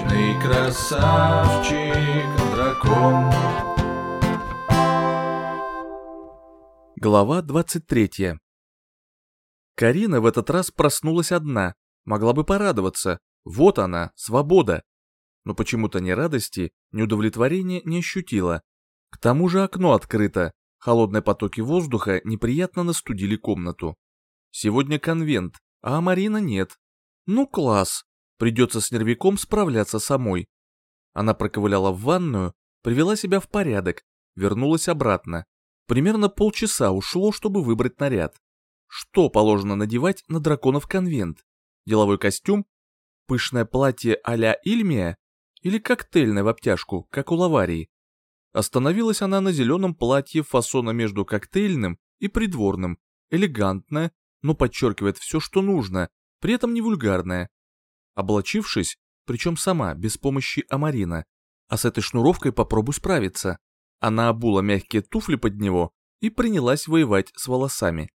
Вечный красавчик дракон. Глава 23 Карина в этот раз проснулась одна, могла бы порадоваться. Вот она, свобода. Но почему-то ни радости, ни удовлетворения не ощутила. К тому же окно открыто, холодные потоки воздуха неприятно настудили комнату. Сегодня конвент, а Марина нет. Ну класс, придется с нервиком справляться самой. Она проковыляла в ванную, привела себя в порядок, вернулась обратно. Примерно полчаса ушло, чтобы выбрать наряд. Что положено надевать на драконов конвент? Деловой костюм? Пышное платье а-ля Ильмия? Или коктейльное в обтяжку, как у Лаварии? Остановилась она на зеленом платье фасона между коктейльным и придворным, элегантное, но подчеркивает все, что нужно, при этом не вульгарное. Облачившись, причем сама, без помощи Амарина, а с этой шнуровкой попробуй справиться. Она обула мягкие туфли под него и принялась воевать с волосами.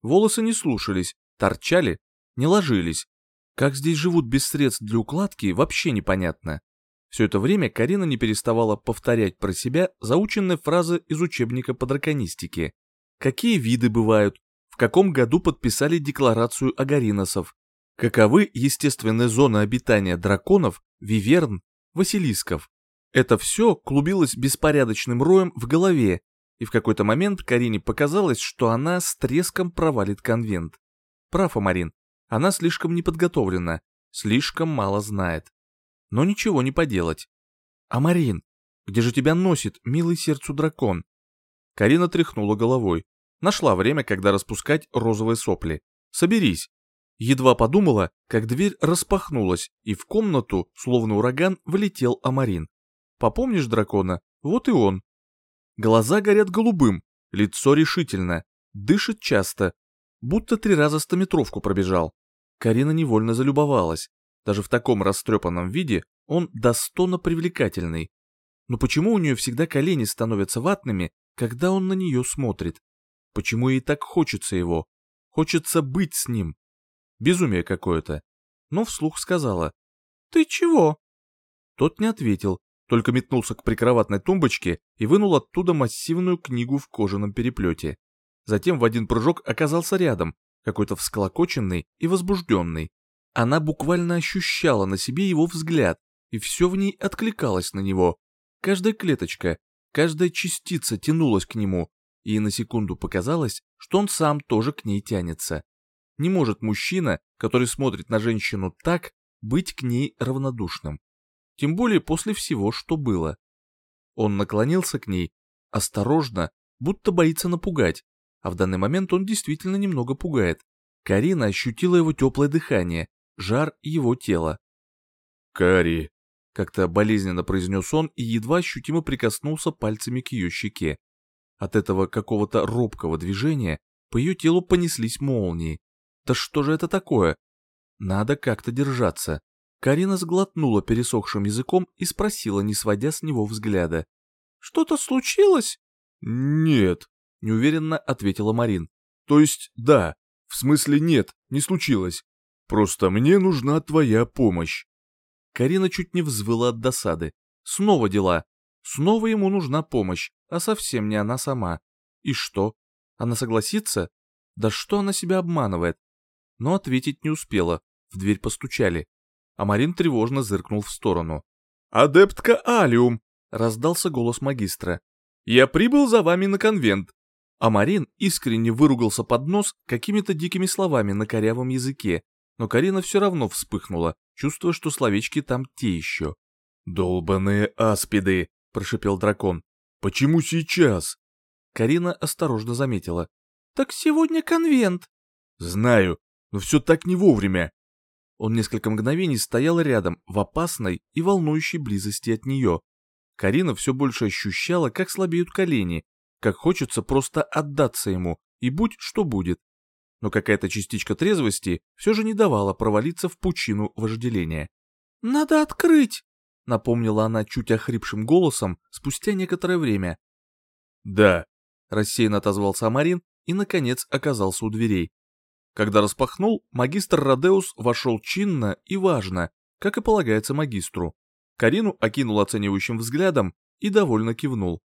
Волосы не слушались, торчали, не ложились. Как здесь живут без средств для укладки, вообще непонятно. Все это время Карина не переставала повторять про себя заученные фразы из учебника по драконистике. Какие виды бывают, в каком году подписали декларацию агариносов, каковы естественные зоны обитания драконов, виверн, василисков. Это все клубилось беспорядочным роем в голове, и в какой-то момент Карине показалось, что она с треском провалит конвент. Прав, Амарин, она слишком неподготовлена, слишком мало знает но ничего не поделать. «Амарин, где же тебя носит, милый сердцу дракон?» Карина тряхнула головой. Нашла время, когда распускать розовые сопли. «Соберись!» Едва подумала, как дверь распахнулась, и в комнату, словно ураган, влетел Амарин. «Попомнишь дракона? Вот и он!» Глаза горят голубым, лицо решительно, дышит часто, будто три раза стометровку пробежал. Карина невольно залюбовалась. Даже в таком растрепанном виде он достойно привлекательный. Но почему у нее всегда колени становятся ватными, когда он на нее смотрит? Почему ей так хочется его? Хочется быть с ним. Безумие какое-то. Но вслух сказала. «Ты чего?» Тот не ответил, только метнулся к прикроватной тумбочке и вынул оттуда массивную книгу в кожаном переплете. Затем в один прыжок оказался рядом, какой-то всколокоченный и возбужденный. Она буквально ощущала на себе его взгляд, и все в ней откликалось на него. Каждая клеточка, каждая частица тянулась к нему, и на секунду показалось, что он сам тоже к ней тянется. Не может мужчина, который смотрит на женщину так, быть к ней равнодушным. Тем более после всего, что было. Он наклонился к ней, осторожно, будто боится напугать, а в данный момент он действительно немного пугает. Карина ощутила его теплое дыхание, жар его тела. «Кари!» — как-то болезненно произнес он и едва ощутимо прикоснулся пальцами к ее щеке. От этого какого-то робкого движения по ее телу понеслись молнии. Да что же это такое? Надо как-то держаться. Карина сглотнула пересохшим языком и спросила, не сводя с него взгляда. «Что-то случилось?» «Нет», — неуверенно ответила Марин. «То есть, да, в смысле нет, не случилось. Просто мне нужна твоя помощь. Карина чуть не взвыла от досады. Снова дела. Снова ему нужна помощь, а совсем не она сама. И что? Она согласится? Да что она себя обманывает? Но ответить не успела. В дверь постучали. А Марин тревожно зыркнул в сторону. «Адептка Алиум!» — раздался голос магистра. «Я прибыл за вами на конвент». А Марин искренне выругался под нос какими-то дикими словами на корявом языке, но Карина все равно вспыхнула, чувствуя, что словечки там те еще. «Долбаные аспиды!» — прошипел дракон. «Почему сейчас?» Карина осторожно заметила. «Так сегодня конвент». «Знаю, но все так не вовремя». Он несколько мгновений стоял рядом, в опасной и волнующей близости от нее. Карина все больше ощущала, как слабеют колени, как хочется просто отдаться ему, и будь что будет но какая-то частичка трезвости все же не давала провалиться в пучину вожделения. «Надо открыть!» — напомнила она чуть охрипшим голосом спустя некоторое время. «Да», — рассеянно отозвался Амарин и, наконец, оказался у дверей. Когда распахнул, магистр Родеус вошел чинно и важно, как и полагается магистру. Карину окинул оценивающим взглядом и довольно кивнул.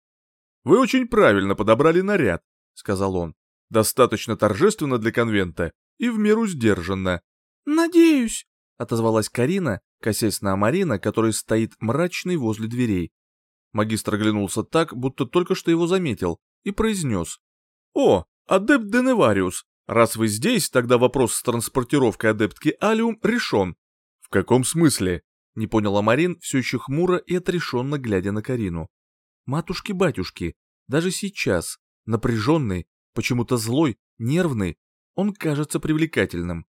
«Вы очень правильно подобрали наряд», — сказал он. «Достаточно торжественно для конвента и в меру сдержанно». «Надеюсь», — отозвалась Карина, косясь на Амарина, который стоит мрачный возле дверей. Магистр оглянулся так, будто только что его заметил, и произнес. «О, адепт Деневариус, раз вы здесь, тогда вопрос с транспортировкой адептки Алиум решен». «В каком смысле?» — не понял Амарин, все еще хмуро и отрешенно глядя на Карину. «Матушки-батюшки, даже сейчас, напряженный, почему-то злой, нервный, он кажется привлекательным».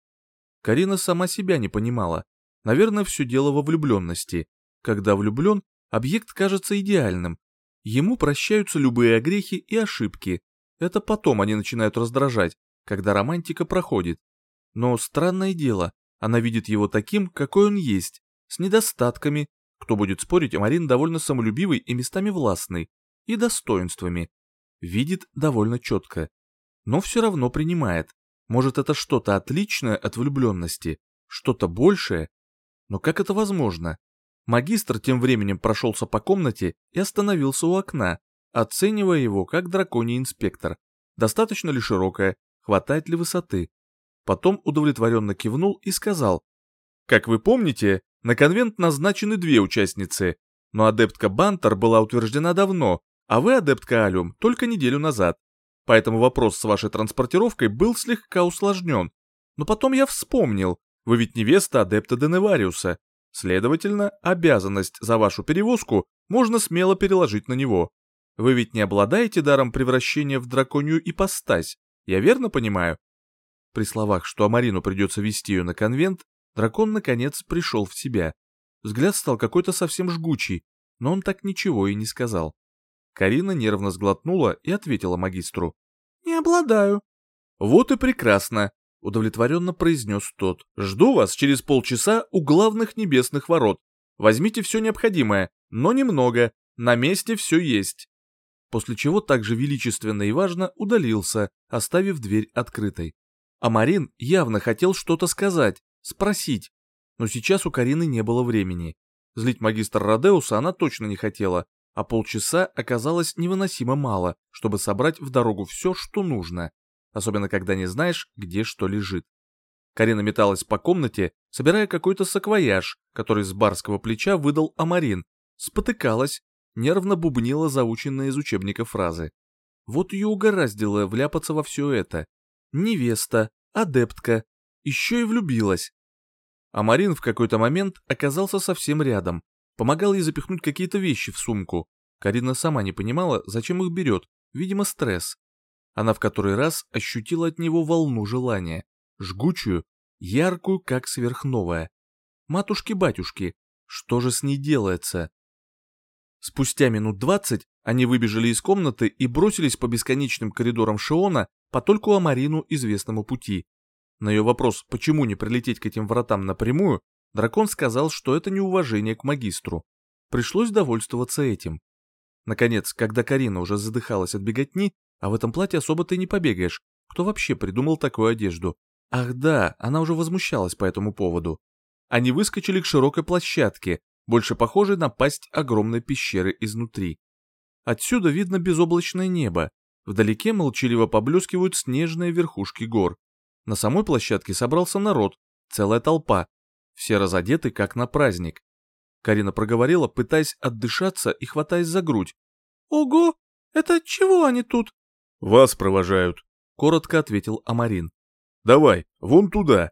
Карина сама себя не понимала. Наверное, все дело во влюбленности. Когда влюблен, объект кажется идеальным. Ему прощаются любые огрехи и ошибки. Это потом они начинают раздражать, когда романтика проходит. Но странное дело, она видит его таким, какой он есть, с недостатками, кто будет спорить, Марин довольно самолюбивый и местами властный, и достоинствами. Видит довольно четко. Но все равно принимает. Может, это что-то отличное от влюбленности, что-то большее? Но как это возможно? Магистр тем временем прошелся по комнате и остановился у окна, оценивая его как драконий инспектор. Достаточно ли широкое, хватает ли высоты? Потом удовлетворенно кивнул и сказал, «Как вы помните, на конвент назначены две участницы, но адептка Бантер была утверждена давно, а вы, адептка Алюм, только неделю назад. Поэтому вопрос с вашей транспортировкой был слегка усложнен. Но потом я вспомнил, вы ведь невеста адепта Деневариуса, Следовательно, обязанность за вашу перевозку можно смело переложить на него. Вы ведь не обладаете даром превращения в драконью ипостась, я верно понимаю? При словах, что Амарину придется вести ее на конвент, дракон наконец пришел в себя. Взгляд стал какой-то совсем жгучий, но он так ничего и не сказал. Карина нервно сглотнула и ответила магистру. «Не обладаю». «Вот и прекрасно. — удовлетворенно произнес тот. «Жду вас через полчаса у главных небесных ворот. Возьмите все необходимое, но немного, на месте все есть». После чего также величественно и важно удалился, оставив дверь открытой. А Марин явно хотел что-то сказать, спросить, но сейчас у Карины не было времени. Злить магистра Родеуса она точно не хотела, а полчаса оказалось невыносимо мало, чтобы собрать в дорогу все, что нужно особенно когда не знаешь, где что лежит. Карина металась по комнате, собирая какой-то саквояж, который с барского плеча выдал Амарин, спотыкалась, нервно бубнила заученные из учебника фразы. Вот ее угораздило вляпаться во все это. Невеста, адептка, еще и влюбилась. Амарин в какой-то момент оказался совсем рядом, помогал ей запихнуть какие-то вещи в сумку. Карина сама не понимала, зачем их берет, видимо стресс. Она в который раз ощутила от него волну желания, жгучую, яркую, как сверхновая. Матушки-батюшки, что же с ней делается? Спустя минут двадцать они выбежали из комнаты и бросились по бесконечным коридорам Шиона по только Амарину известному пути. На ее вопрос, почему не прилететь к этим вратам напрямую, дракон сказал, что это неуважение к магистру. Пришлось довольствоваться этим. Наконец, когда Карина уже задыхалась от беготни, а в этом платье особо ты не побегаешь. Кто вообще придумал такую одежду? Ах да, она уже возмущалась по этому поводу. Они выскочили к широкой площадке, больше похожей на пасть огромной пещеры изнутри. Отсюда видно безоблачное небо. Вдалеке молчаливо поблескивают снежные верхушки гор. На самой площадке собрался народ, целая толпа. Все разодеты, как на праздник. Карина проговорила, пытаясь отдышаться и хватаясь за грудь. «Ого! Это чего они тут?» «Вас провожают», — коротко ответил Амарин. «Давай, вон туда».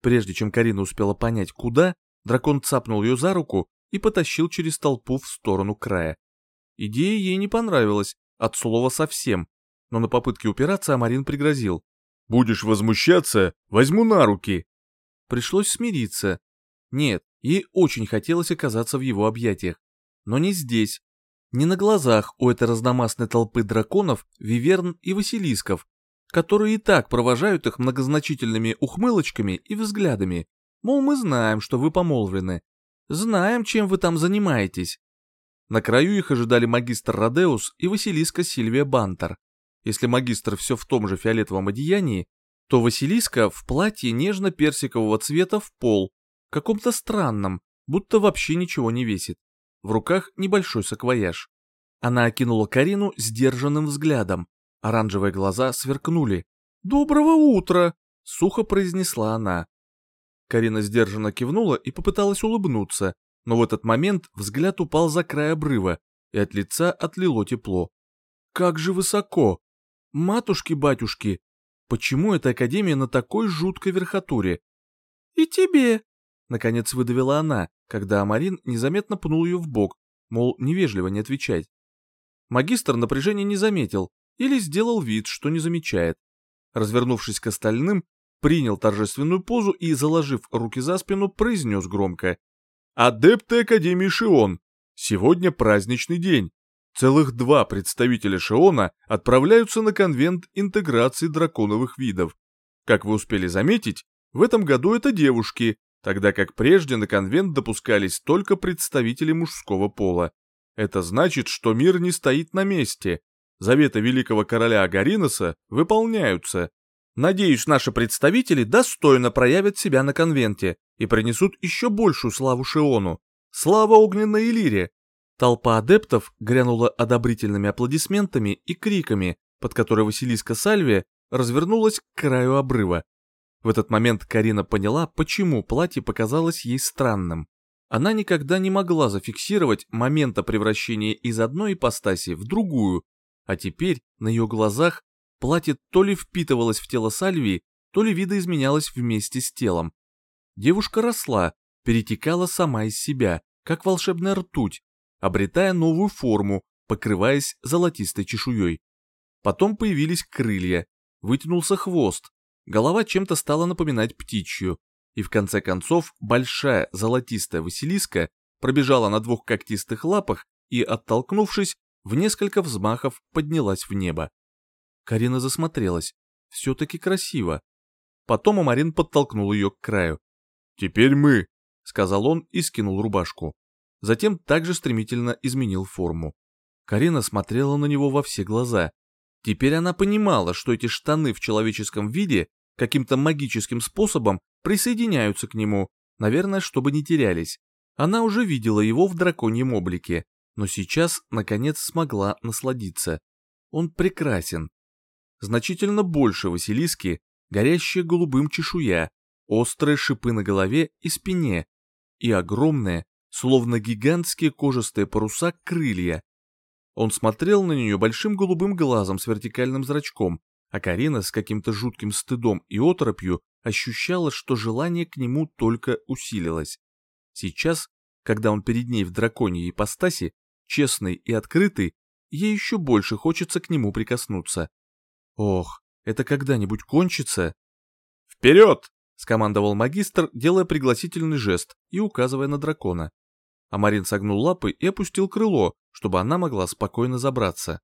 Прежде чем Карина успела понять, куда, дракон цапнул ее за руку и потащил через толпу в сторону края. Идея ей не понравилась, от слова совсем, но на попытке упираться Амарин пригрозил. «Будешь возмущаться, возьму на руки». Пришлось смириться. Нет, ей очень хотелось оказаться в его объятиях. Но не здесь, не на глазах у этой разномастной толпы драконов, виверн и василисков, которые и так провожают их многозначительными ухмылочками и взглядами, мол, мы знаем, что вы помолвлены, знаем, чем вы там занимаетесь. На краю их ожидали магистр Родеус и Василиска Сильвия Бантер. Если магистр все в том же фиолетовом одеянии, то Василиска в платье нежно-персикового цвета в пол, каком-то странном, будто вообще ничего не весит. В руках небольшой саквояж. Она окинула Карину сдержанным взглядом. Оранжевые глаза сверкнули. «Доброго утра!» — сухо произнесла она. Карина сдержанно кивнула и попыталась улыбнуться, но в этот момент взгляд упал за край обрыва, и от лица отлило тепло. «Как же высоко! Матушки-батюшки! Почему эта академия на такой жуткой верхотуре?» «И тебе!» — наконец выдавила она, когда Амарин незаметно пнул ее в бок, мол, невежливо не отвечать. Магистр напряжения не заметил или сделал вид, что не замечает. Развернувшись к остальным, принял торжественную позу и, заложив руки за спину, произнес громко. «Адепты Академии Шион! Сегодня праздничный день. Целых два представителя Шиона отправляются на конвент интеграции драконовых видов. Как вы успели заметить, в этом году это девушки, тогда как прежде на конвент допускались только представители мужского пола. Это значит, что мир не стоит на месте. Заветы великого короля Агариноса выполняются. Надеюсь, наши представители достойно проявят себя на конвенте и принесут еще большую славу Шиону. Слава огненной Элире! Толпа адептов грянула одобрительными аплодисментами и криками, под которые Василиска Сальвия развернулась к краю обрыва. В этот момент Карина поняла, почему платье показалось ей странным. Она никогда не могла зафиксировать момента превращения из одной ипостаси в другую, а теперь на ее глазах платье то ли впитывалось в тело Сальвии, то ли видоизменялось вместе с телом. Девушка росла, перетекала сама из себя, как волшебная ртуть, обретая новую форму, покрываясь золотистой чешуей. Потом появились крылья, вытянулся хвост, голова чем-то стала напоминать птичью, и в конце концов большая золотистая Василиска пробежала на двух когтистых лапах и, оттолкнувшись, в несколько взмахов поднялась в небо. Карина засмотрелась. Все-таки красиво. Потом Амарин подтолкнул ее к краю. «Теперь мы», — сказал он и скинул рубашку. Затем также стремительно изменил форму. Карина смотрела на него во все глаза. Теперь она понимала, что эти штаны в человеческом виде каким-то магическим способом присоединяются к нему, наверное, чтобы не терялись. Она уже видела его в драконьем облике, но сейчас, наконец, смогла насладиться. Он прекрасен. Значительно больше Василиски, горящая голубым чешуя, острые шипы на голове и спине, и огромные, словно гигантские кожистые паруса, крылья. Он смотрел на нее большим голубым глазом с вертикальным зрачком, а Карина с каким-то жутким стыдом и оторопью ощущала, что желание к нему только усилилось. Сейчас, когда он перед ней в драконьей ипостаси, честный и открытый, ей еще больше хочется к нему прикоснуться. Ох, это когда-нибудь кончится? «Вперед!» — скомандовал магистр, делая пригласительный жест и указывая на дракона. Амарин согнул лапы и опустил крыло, чтобы она могла спокойно забраться.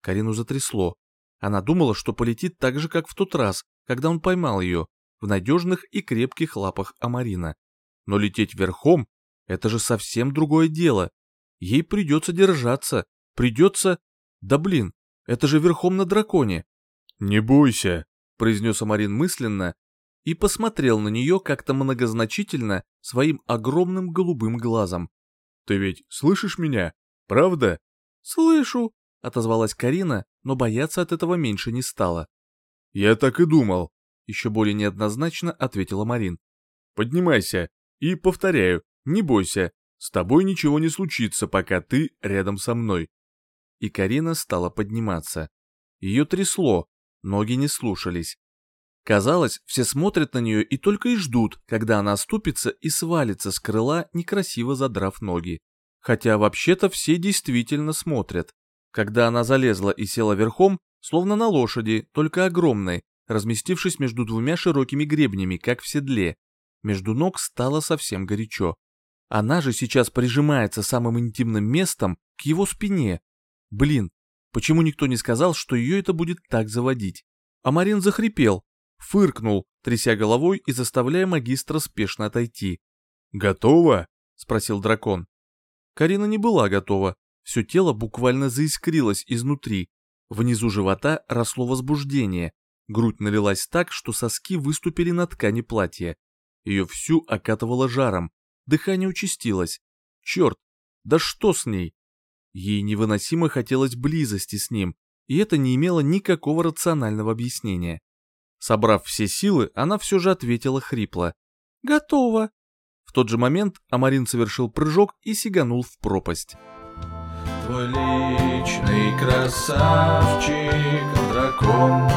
Карину затрясло. Она думала, что полетит так же, как в тот раз, когда он поймал ее, в надежных и крепких лапах Амарина. Но лететь верхом — это же совсем другое дело. Ей придется держаться, придется... Да блин, это же верхом на драконе. «Не бойся», — произнес Амарин мысленно и посмотрел на нее как-то многозначительно своим огромным голубым глазом. «Ты ведь слышишь меня, правда?» «Слышу», — отозвалась Карина, но бояться от этого меньше не стала. «Я так и думал», — еще более неоднозначно ответила Марин. «Поднимайся и, повторяю, не бойся, с тобой ничего не случится, пока ты рядом со мной». И Карина стала подниматься. Ее трясло, ноги не слушались. Казалось, все смотрят на нее и только и ждут, когда она оступится и свалится с крыла, некрасиво задрав ноги. Хотя вообще-то все действительно смотрят. Когда она залезла и села верхом, словно на лошади, только огромной, разместившись между двумя широкими гребнями, как в седле. Между ног стало совсем горячо. Она же сейчас прижимается самым интимным местом к его спине. Блин, почему никто не сказал, что ее это будет так заводить? А Марин захрипел, фыркнул, тряся головой и заставляя магистра спешно отойти. «Готово?» — спросил дракон. Карина не была готова, все тело буквально заискрилось изнутри. Внизу живота росло возбуждение. Грудь налилась так, что соски выступили на ткани платья. Ее всю окатывало жаром. дыхание участилось. Черт, да что с ней? Ей невыносимо хотелось близости с ним, и это не имело никакого рационального объяснения. Собрав все силы, она все же ответила хрипло. «Готово». В тот же момент Амарин совершил прыжок и сиганул в пропасть. Твой личный красавчик, дракон,